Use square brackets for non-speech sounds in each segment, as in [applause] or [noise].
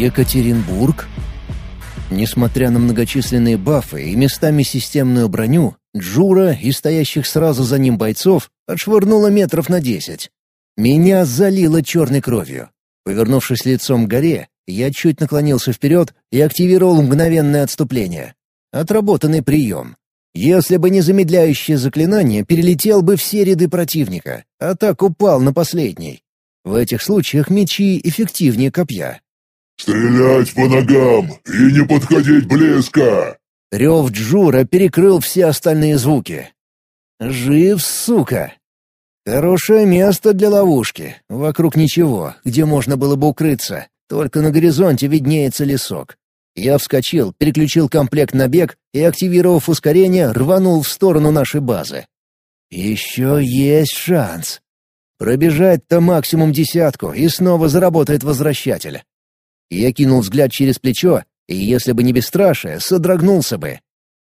Екатеринбург? Несмотря на многочисленные бафы и местами системную броню, Джура и стоящих сразу за ним бойцов отшвырнула метров на десять. Меня залило черной кровью. Повернувшись лицом к горе, я чуть наклонился вперед и активировал мгновенное отступление. Отработанный прием. Если бы не замедляющее заклинание, перелетел бы все ряды противника, а так упал на последний. В этих случаях мечи эффективнее копья. «Стрелять по ногам и не подходить близко!» Рев Джура перекрыл все остальные звуки. «Жив, сука!» Хорошее место для ловушки. Вокруг ничего, где можно было бы укрыться. Только на горизонте виднеется лесок. Я вскочил, переключил комплект на бег и, активировав ускорение, рванул в сторону нашей базы. Еще есть шанс. Пробежать-то максимум десятку, и снова заработает возвращатель. Я кинул взгляд через плечо, и если бы не бесстрашие, содрогнулся бы.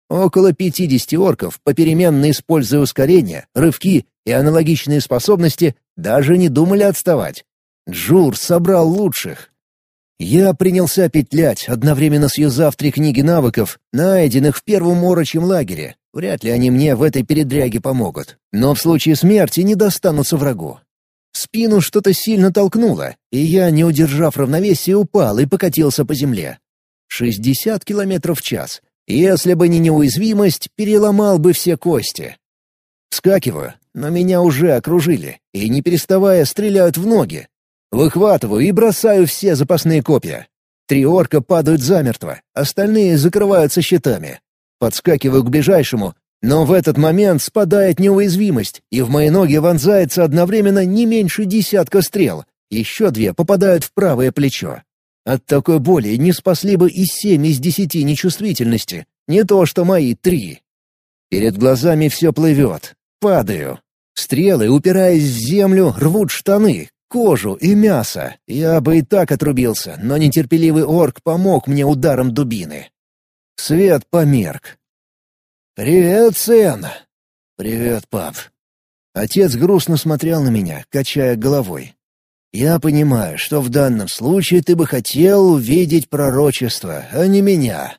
Около пятидесяти орков, попеременно используя ускорение, рывки и аналогичные способности, даже не думали отставать. Джур собрал лучших. Я принялся петлять, одновременно связав три книги навыков, найденных в первом орочьем лагере. Вряд ли они мне в этой передряге помогут. Но в случае смерти не достанутся врагу. Спину что-то сильно толкнуло, и я, не удержав равновесия, упал и покатился по земле. Шестьдесят километров в час. Если бы не неуязвимость, переломал бы все кости. Вскакиваю, но меня уже окружили, и, не переставая, стреляют в ноги, Выхватываю и бросаю все запасные копья. Три орка падают замертво, остальные закрываются щитами. Подскакиваю к ближайшему, но в этот момент спадает неуязвимость, и в мои ноги вонзается одновременно не меньше десятка стрел. Еще две попадают в правое плечо. От такой боли не спасли бы и семь из десяти нечувствительности, не то что мои три. Перед глазами все плывет. Падаю. Стрелы, упираясь в землю, рвут штаны, кожу и мясо. Я бы и так отрубился, но нетерпеливый орк помог мне ударом дубины. Свет померк. «Привет, сын!» «Привет, пап!» Отец грустно смотрел на меня, качая головой. «Я понимаю, что в данном случае ты бы хотел увидеть пророчество, а не меня.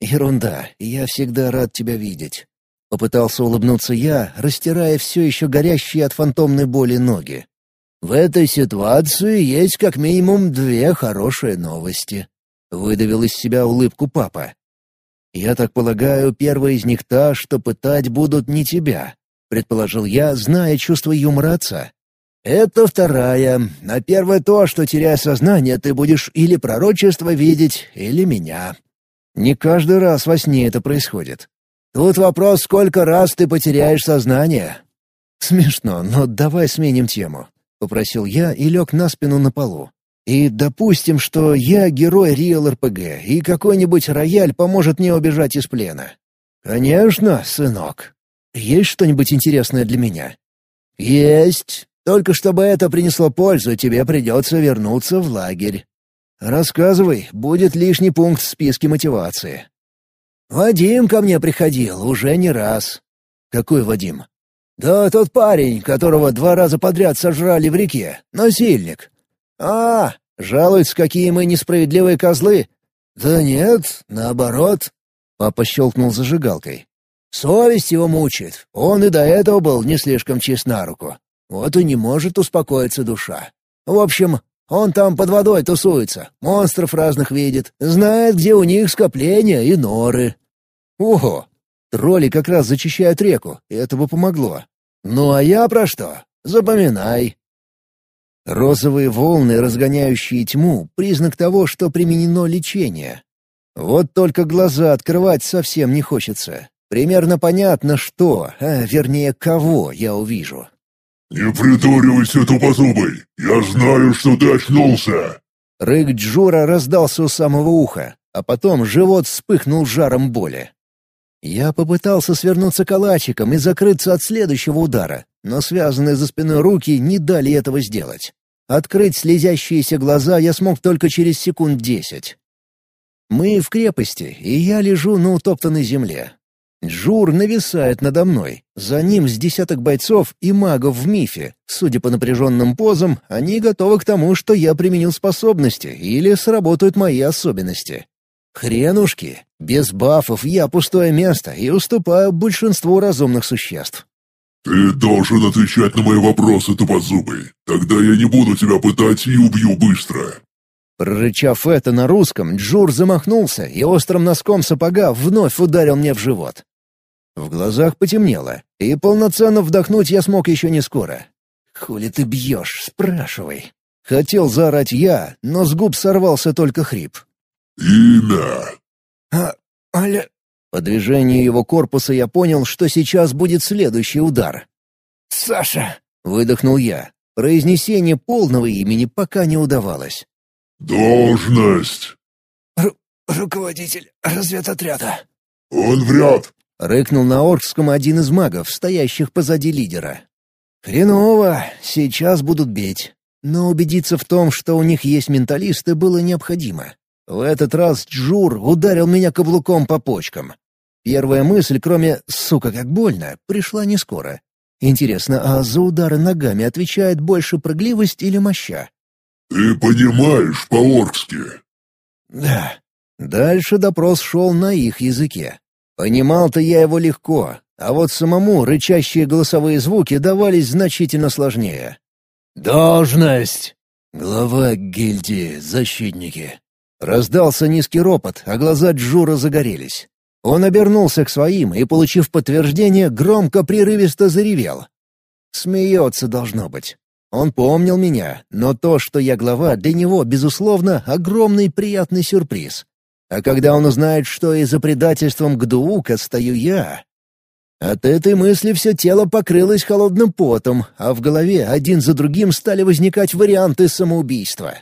Ерунда, я всегда рад тебя видеть». Попытался улыбнуться я, растирая все еще горящие от фантомной боли ноги. В этой ситуации есть как минимум две хорошие новости. Выдавил из себя улыбку папа. Я так полагаю, первая из них та, что пытать будут не тебя, предположил я, зная чувство юмора отца. Это вторая, а первая то, что, теряя сознание, ты будешь или пророчество видеть, или меня. Не каждый раз во сне это происходит. Тут вопрос, сколько раз ты потеряешь сознание. Смешно, но давай сменим тему. — попросил я и лег на спину на полу. «И допустим, что я герой Риэл РПГ, и какой-нибудь рояль поможет мне убежать из плена». «Конечно, сынок. Есть что-нибудь интересное для меня?» «Есть. Только чтобы это принесло пользу, тебе придется вернуться в лагерь». «Рассказывай, будет лишний пункт в списке мотивации». «Вадим ко мне приходил уже не раз». «Какой Вадим?» «Да тот парень, которого два раза подряд сожрали в реке. Насильник». «А, жалуются, какие мы несправедливые козлы». «Да нет, наоборот». Папа щелкнул зажигалкой. «Совесть его мучает. Он и до этого был не слишком чист на руку. Вот и не может успокоиться душа. В общем, он там под водой тусуется, монстров разных видит, знает, где у них скопления и норы». «Ого! Тролли как раз зачищают реку, это бы помогло. Ну а я про что? Запоминай. Розовые волны, разгоняющие тьму, признак того, что применено лечение. Вот только глаза открывать совсем не хочется. Примерно понятно, что, а вернее, кого я увижу. «Не притворивайся тупозубой! Я знаю, что ты очнулся!» Рык Джура раздался у самого уха, а потом живот вспыхнул жаром боли. Я попытался свернуться калачиком и закрыться от следующего удара, но связанные за спиной руки не дали этого сделать. Открыть слезящиеся глаза я смог только через секунд десять. Мы в крепости, и я лежу на утоптанной земле. Джур нависает надо мной. За ним с десяток бойцов и магов в мифе. Судя по напряженным позам, они готовы к тому, что я применил способности или сработают мои особенности. Хренушки. Без бафов я пустое место и уступаю большинству разумных существ. «Ты должен отвечать на мои вопросы, тупозубый. Тогда я не буду тебя пытать и убью быстро». Прорычав это на русском, Джур замахнулся и острым носком сапога вновь ударил мне в живот. В глазах потемнело, и полноценно вдохнуть я смог еще не скоро. «Хули ты бьешь? Спрашивай». Хотел заорать я, но с губ сорвался только хрип. «Имя?» «А... Аля...» По движению его корпуса я понял, что сейчас будет следующий удар. «Саша!» — выдохнул я. Произнесение полного имени пока не удавалось. «Должность!» Ру «Руководитель разведотряда». «Он вряд!» — рыкнул на оркском один из магов, стоящих позади лидера. «Хреново, сейчас будут бить. Но убедиться в том, что у них есть менталисты, было необходимо. В этот раз Джур ударил меня каблуком по почкам. Первая мысль, кроме «сука, как больно», пришла не скоро. Интересно, а за удары ногами отвечает больше прыгливость или моща? «Ты понимаешь по-оркски?» «Да». Дальше допрос шел на их языке. Понимал-то я его легко, а вот самому рычащие голосовые звуки давались значительно сложнее. «Должность!» Глава гильдии «Защитники». Раздался низкий ропот, а глаза Джура загорелись. Он обернулся к своим и, получив подтверждение, громко прерывисто заревел. Смеется, должно быть. Он помнил меня, но то, что я глава, для него, безусловно, огромный приятный сюрприз. А когда он узнает, что и за предательством Гдуука стою я... От этой мысли все тело покрылось холодным потом, а в голове один за другим стали возникать варианты самоубийства.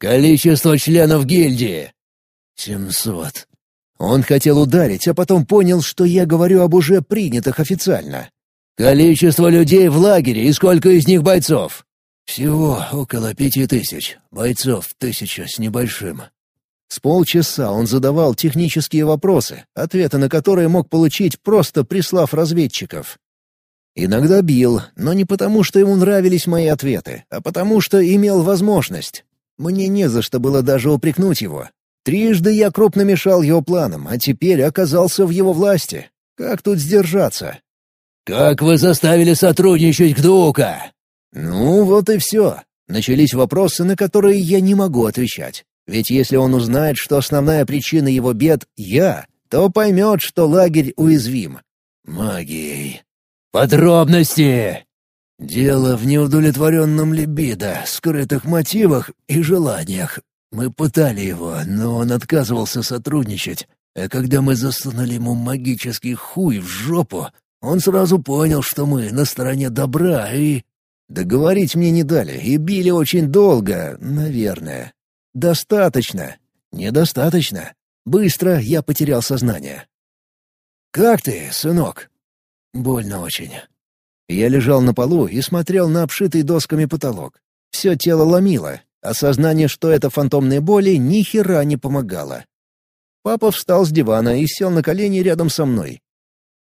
Количество членов гильдии. Семьсот. Он хотел ударить, а потом понял, что я говорю об уже принятых официально. Количество людей в лагере и сколько из них бойцов? Всего около пяти тысяч. Бойцов тысяча с небольшим. С полчаса он задавал технические вопросы, ответы на которые мог получить, просто прислав разведчиков. Иногда бил, но не потому, что ему нравились мои ответы, а потому, что имел возможность. Мне не за что было даже упрекнуть его. Трижды я крупно мешал его планам, а теперь оказался в его власти. Как тут сдержаться? «Как вы заставили сотрудничать Гдука?» «Ну, вот и все. Начались вопросы, на которые я не могу отвечать. Ведь если он узнает, что основная причина его бед — я, то поймет, что лагерь уязвим. Магией. Подробности! Дело в неудовлетворенном либидо, скрытых мотивах и желаниях. Мы пытали его, но он отказывался сотрудничать. А когда мы засунули ему магический хуй в жопу, он сразу понял, что мы на стороне добра и... Договорить мне не дали и били очень долго, наверное. Достаточно. Недостаточно. Быстро я потерял сознание. «Как ты, сынок?» «Больно очень. Я лежал на полу и смотрел на обшитый досками потолок. Все тело ломило. Осознание, что это фантомные боли, ни хера не помогало. Папа встал с дивана и сел на колени рядом со мной.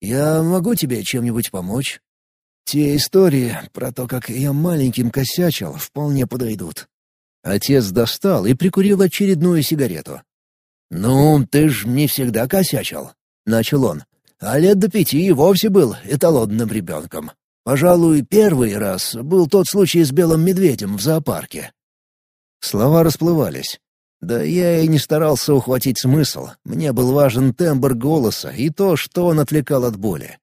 «Я могу тебе чем-нибудь помочь?» «Те истории про то, как я маленьким косячил, вполне подойдут». Отец достал и прикурил очередную сигарету. «Ну, ты ж не всегда косячил», — начал он. «А лет до пяти и вовсе был эталонным ребенком. Пожалуй, первый раз был тот случай с белым медведем в зоопарке. Слова расплывались. Да я и не старался ухватить смысл. Мне был важен тембр голоса и то, что он отвлекал от боли.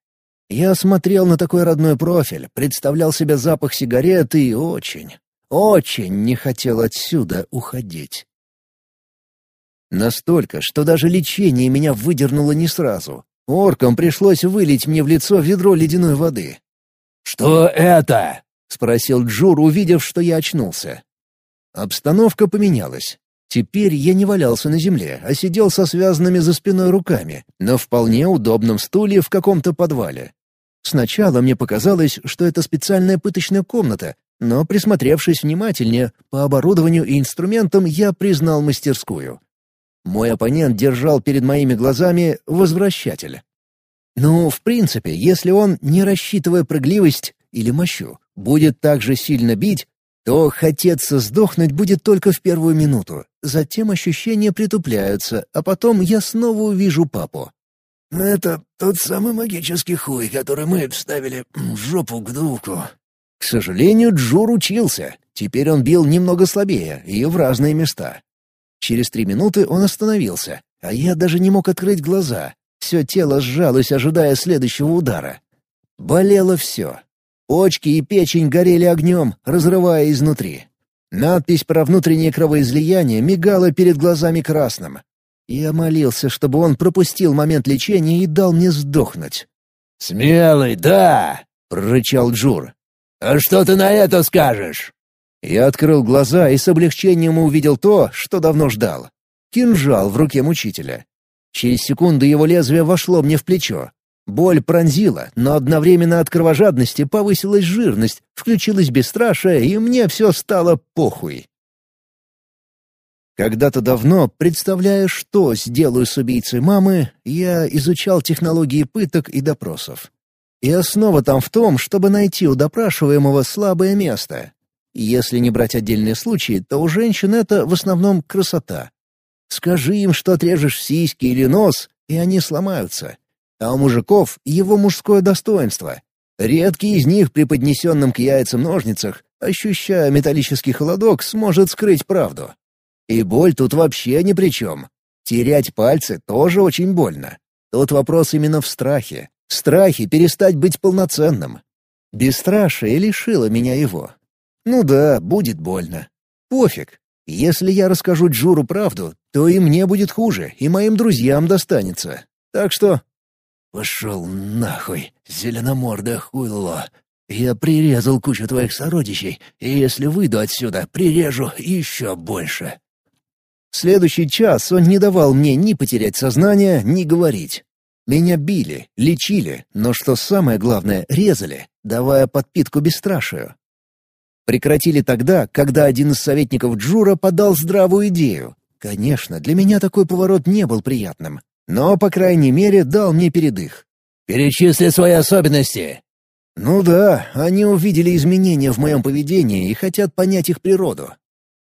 Я смотрел на такой родной профиль, представлял себе запах сигарет и очень, очень не хотел отсюда уходить. Настолько, что даже лечение меня выдернуло не сразу. Оркам пришлось вылить мне в лицо ведро ледяной воды. «Что это?» — спросил Джур, увидев, что я очнулся. Обстановка поменялась. Теперь я не валялся на земле, а сидел со связанными за спиной руками, на вполне удобном стуле в каком-то подвале. Сначала мне показалось, что это специальная пыточная комната, но, присмотревшись внимательнее, по оборудованию и инструментам я признал мастерскую. Мой оппонент держал перед моими глазами возвращатель. Ну, в принципе, если он, не рассчитывая прыгливость или мощу, будет так же сильно бить, то хотеться сдохнуть будет только в первую минуту. Затем ощущения притупляются, а потом я снова увижу папу. «Это тот самый магический хуй, который мы вставили в жопу к двуку». К сожалению, Джур учился. Теперь он бил немного слабее и в разные места. Через три минуты он остановился, а я даже не мог открыть глаза. Все тело сжалось, ожидая следующего удара. Болело все. Почки и печень горели огнем, разрывая изнутри. Надпись про внутреннее кровоизлияние мигала перед глазами красным. Я молился, чтобы он пропустил момент лечения и дал мне сдохнуть. «Смелый, да!» — прорычал Джур. «А что ты на это скажешь?» Я открыл глаза и с облегчением увидел то, что давно ждал. Кинжал в руке мучителя. Через секунду его лезвие вошло мне в плечо. Боль пронзила, но одновременно от кровожадности повысилась жирность, включилось бесстрашие, и мне все стало похуй. Когда-то давно, представляя, что сделаю с убийцей мамы, я изучал технологии пыток и допросов. И основа там в том, чтобы найти у допрашиваемого слабое место. Если не брать отдельные случаи, то у женщин это в основном красота. Скажи им, что отрежешь сиськи или нос, и они сломаются. А у мужиков его мужское достоинство. Редкий из них при поднесенном к яйцам ножницах, ощущая металлический холодок, сможет скрыть правду. И боль тут вообще ни при чем. Терять пальцы тоже очень больно. Тут вопрос именно в страхе. Страхе перестать быть полноценным. Бесстрашие лишило меня его. Ну да, будет больно. Пофиг. Если я расскажу Джуру правду, то и мне будет хуже, и моим друзьям достанется. Так что «Пошел нахуй, зеленомордое хуйло. Я прирезал кучу твоих сородичей, и если выйду отсюда, прирежу еще больше». Следующий час он не давал мне ни потерять сознание, ни говорить. Меня били, лечили, но что самое главное, резали, давая подпитку бесстрашию. Прекратили тогда, когда один из советников Джура подал здравую идею. Конечно, для меня такой поворот не был приятным, но, по крайней мере, дал мне передых. «Перечисли свои особенности!» «Ну да, они увидели изменения в моем поведении и хотят понять их природу.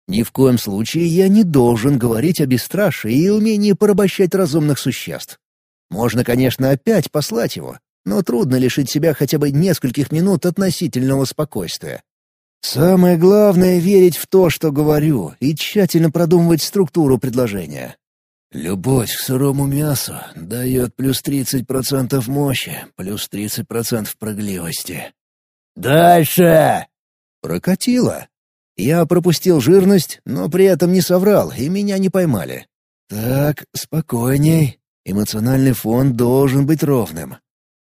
Ни в коем случае я не должен говорить о бесстрашии и умении порабощать разумных существ. Можно, конечно, опять послать его, но трудно лишить себя хотя бы нескольких минут относительного спокойствия. Самое главное — верить в то, что говорю, и тщательно продумывать структуру предложения. Любовь к сырому мясу дает плюс 30% мощи, плюс 30% прыгливости. «Дальше!» Прокатило. Я пропустил жирность, но при этом не соврал, и меня не поймали. Так, спокойней. Эмоциональный фон должен быть ровным.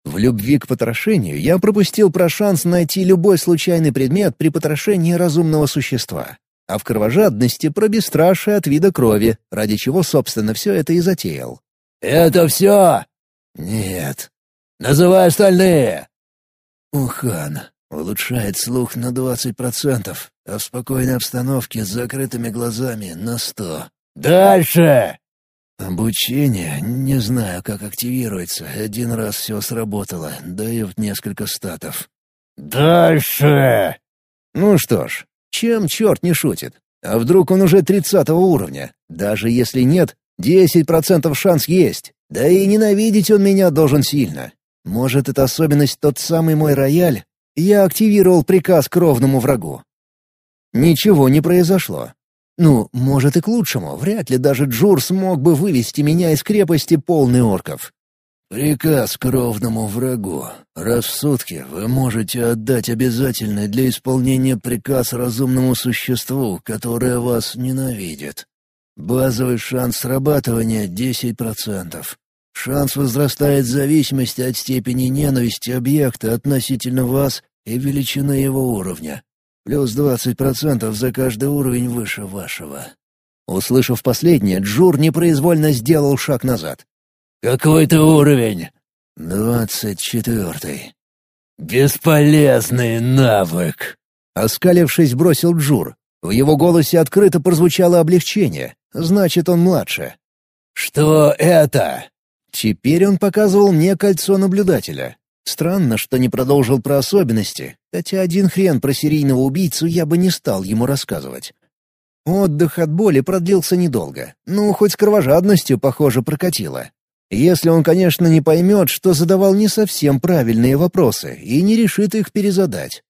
В любви к потрошению я пропустил про шанс найти любой случайный предмет при потрошении разумного существа а в кровожадности про бесстрашие от вида крови, ради чего, собственно, все это и затеял. «Это все?» «Нет». «Называй остальные». «Ухан. Улучшает слух на двадцать процентов, а в спокойной обстановке с закрытыми глазами на сто». «Дальше!» «Обучение. Не знаю, как активируется. Один раз все сработало. Дает несколько статов». «Дальше!» «Ну что ж, чем черт не шутит? А вдруг он уже тридцатого уровня? Даже если нет, десять процентов шанс есть. Да и ненавидеть он меня должен сильно. Может, это особенность тот самый мой рояль? Я активировал приказ к ровному врагу. Ничего не произошло. Ну, может и к лучшему. Вряд ли даже Джур смог бы вывести меня из крепости полный орков. «Приказ к ровному врагу. Раз в сутки вы можете отдать обязательный для исполнения приказ разумному существу, которое вас ненавидит. Базовый шанс срабатывания — 10%. Шанс возрастает в зависимости от степени ненависти объекта относительно вас и величины его уровня. Плюс 20% за каждый уровень выше вашего». Услышав последнее, Джур непроизвольно сделал шаг назад. «Какой ты уровень?» «Двадцать четвертый». «Бесполезный навык!» Оскалившись, бросил Джур. В его голосе открыто прозвучало облегчение. Значит, он младше. «Что это?» Теперь он показывал мне кольцо наблюдателя. Странно, что не продолжил про особенности, хотя один хрен про серийного убийцу я бы не стал ему рассказывать. Отдых от боли продлился недолго, ну, хоть с кровожадностью, похоже, прокатило. Если он, конечно, не поймет, что задавал не совсем правильные вопросы и не решит их перезадать.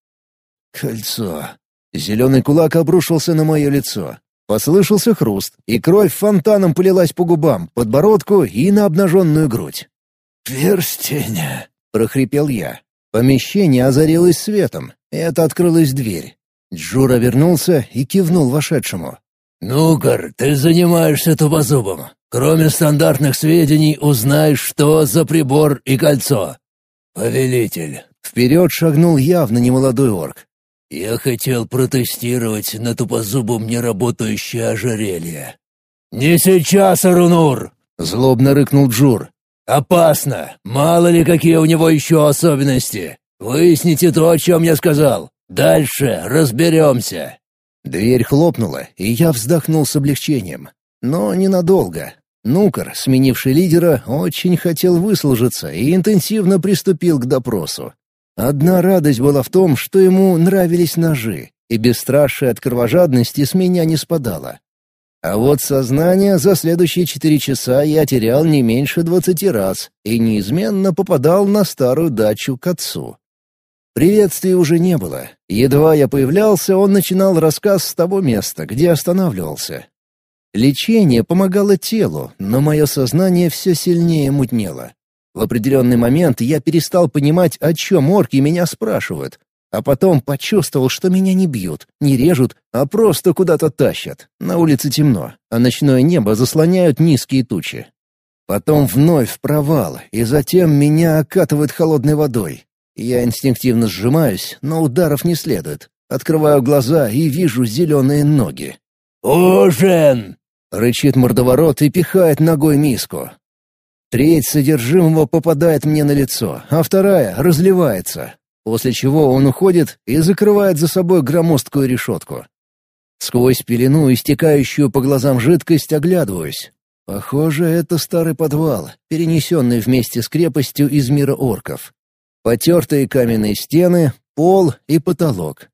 Кольцо. Зеленый кулак обрушился на мое лицо. Послышался хруст, и кровь фонтаном полилась по губам, подбородку и на обнаженную грудь. «Перстень!» — прохрипел я. Помещение озарилось светом. Это открылась дверь. Джура вернулся и кивнул вошедшему. «Ну-ка, ты занимаешься тупозубом. Кроме стандартных сведений, узнаешь, что за прибор и кольцо. Повелитель». Вперед шагнул явно немолодой орк. «Я хотел протестировать на тупозубом неработающее ожерелье». «Не сейчас, Арунур!» — злобно рыкнул Джур. «Опасно! Мало ли какие у него еще особенности! Выясните то, о чем я сказал. Дальше разберемся!» Дверь хлопнула, и я вздохнул с облегчением. Но ненадолго. Нукар, сменивший лидера, очень хотел выслужиться и интенсивно приступил к допросу. Одна радость была в том, что ему нравились ножи, и бесстрашие от кровожадности с меня не спадало. А вот сознание за следующие четыре часа я терял не меньше двадцати раз и неизменно попадал на старую дачу к отцу. Приветствий уже не было. Едва я появлялся, он начинал рассказ с того места, где останавливался. Лечение помогало телу, но мое сознание все сильнее мутнело. В определенный момент я перестал понимать, о чем орки меня спрашивают, а потом почувствовал, что меня не бьют, не режут, а просто куда-то тащат. На улице темно, а ночное небо заслоняют низкие тучи. Потом вновь провал, и затем меня окатывает холодной водой. Я инстинктивно сжимаюсь, но ударов не следует. Открываю глаза и вижу зеленые ноги. «Ужин!» Рычит мордоворот и пихает ногой миску. Треть содержимого попадает мне на лицо, а вторая разливается, после чего он уходит и закрывает за собой громоздкую решетку. Сквозь пелену, истекающую по глазам жидкость, оглядываюсь. Похоже, это старый подвал, перенесенный вместе с крепостью из мира орков. Потертые каменные стены, пол и потолок.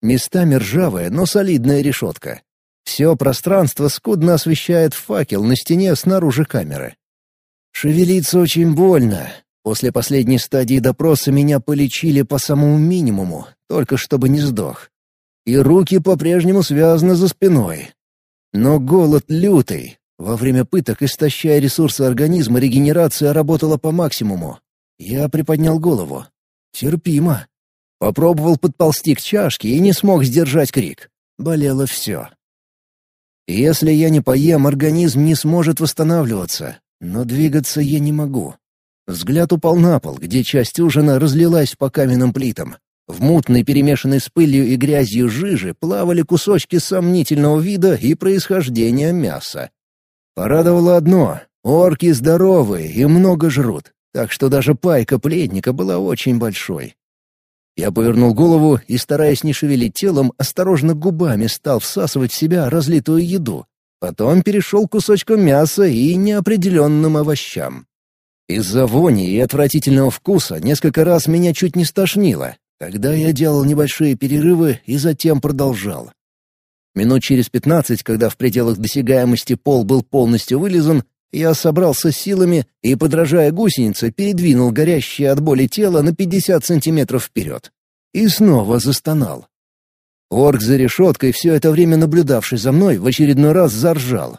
Местами ржавая, но солидная решетка. Все пространство скудно освещает факел на стене снаружи камеры. Шевелиться очень больно. После последней стадии допроса меня полечили по самому минимуму, только чтобы не сдох. И руки по-прежнему связаны за спиной. Но голод лютый. Во время пыток, истощая ресурсы организма, регенерация работала по максимуму. Я приподнял голову. Терпимо. Попробовал подползти к чашке и не смог сдержать крик. Болело все. Если я не поем, организм не сможет восстанавливаться, но двигаться я не могу. Взгляд упал на пол, где часть ужина разлилась по каменным плитам. В мутной, перемешанной с пылью и грязью жижи плавали кусочки сомнительного вида и происхождения мяса. Порадовало одно — орки здоровые и много жрут, так что даже пайка пледника была очень большой. Я повернул голову и, стараясь не шевелить телом, осторожно губами стал всасывать в себя разлитую еду. Потом перешел к кусочкам мяса и неопределенным овощам. Из-за вони и отвратительного вкуса несколько раз меня чуть не стошнило. Тогда я делал небольшие перерывы и затем продолжал. Минут через пятнадцать, когда в пределах досягаемости пол был полностью вылизан, я собрался силами и, подражая гусенице, передвинул горящее от боли тело на пятьдесят сантиметров вперед. И снова застонал. Орк за решеткой, все это время наблюдавший за мной, в очередной раз заржал.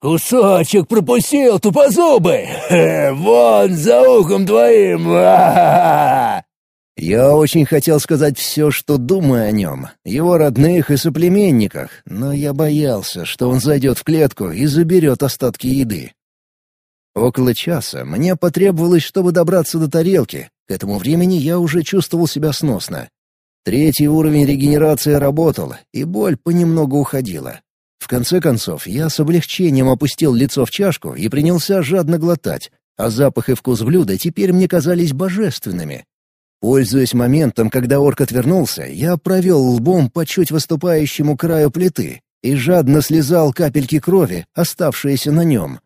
«Кусочек пропустил, тупозубый! [laughs] Вон, за ухом твоим! [laughs] Я очень хотел сказать все, что думаю о нем, его родных и соплеменниках, но я боялся, что он зайдет в клетку и заберет остатки еды. Около часа мне потребовалось, чтобы добраться до тарелки. К этому времени я уже чувствовал себя сносно. Третий уровень регенерации работал, и боль понемногу уходила. В конце концов, я с облегчением опустил лицо в чашку и принялся жадно глотать, а запах и вкус блюда теперь мне казались божественными. Пользуясь моментом, когда орк отвернулся, я провел лбом по чуть выступающему краю плиты и жадно слезал капельки крови, оставшиеся на нем.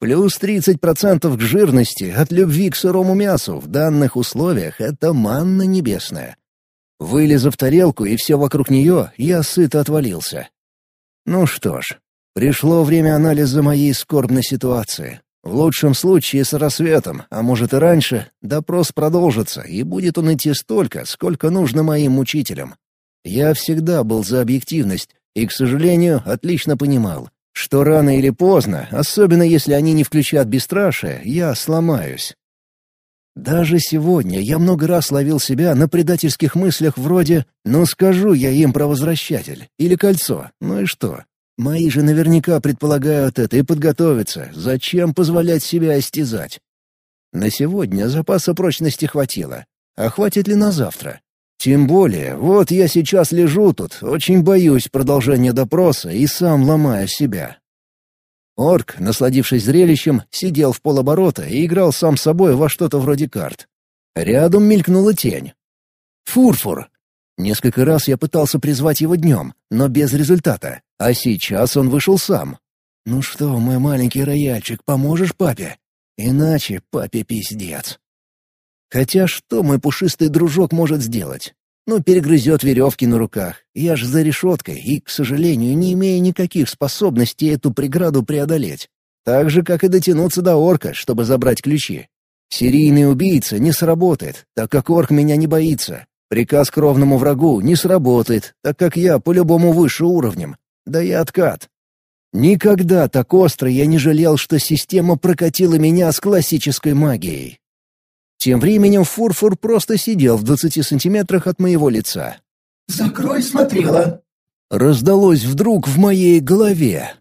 Плюс 30% к жирности от любви к сырому мясу в данных условиях — это манна небесная. Вылезав тарелку и все вокруг нее, я сыто отвалился. Ну что ж, пришло время анализа моей скорбной ситуации. В лучшем случае с рассветом, а может и раньше, допрос продолжится, и будет он идти столько, сколько нужно моим мучителям. Я всегда был за объективность и, к сожалению, отлично понимал, что рано или поздно, особенно если они не включат бесстрашие, я сломаюсь. Даже сегодня я много раз ловил себя на предательских мыслях вроде «ну скажу я им про возвращатель» или «кольцо», ну и что? Мои же наверняка предполагают это и подготовятся, зачем позволять себя истязать? На сегодня запаса прочности хватило, а хватит ли на завтра? Тем более, вот я сейчас лежу тут, очень боюсь продолжения допроса и сам ломаю себя. Орк, насладившись зрелищем, сидел в полоборота и играл сам собой во что-то вроде карт. Рядом мелькнула тень. Фурфур. Несколько раз я пытался призвать его днем, но без результата, а сейчас он вышел сам. «Ну что, мой маленький рояльчик, поможешь папе? Иначе папе пиздец». Хотя что мой пушистый дружок может сделать? Ну, перегрызет веревки на руках. Я ж за решеткой и, к сожалению, не имею никаких способностей эту преграду преодолеть. Так же, как и дотянуться до орка, чтобы забрать ключи. Серийный убийца не сработает, так как орк меня не боится. Приказ кровному врагу не сработает, так как я по-любому выше уровнем. Да и откат. Никогда так остро я не жалел, что система прокатила меня с классической магией. Тем временем Фурфур просто сидел в двадцати сантиметрах от моего лица. «Закрой смотрела!» Раздалось вдруг в моей голове.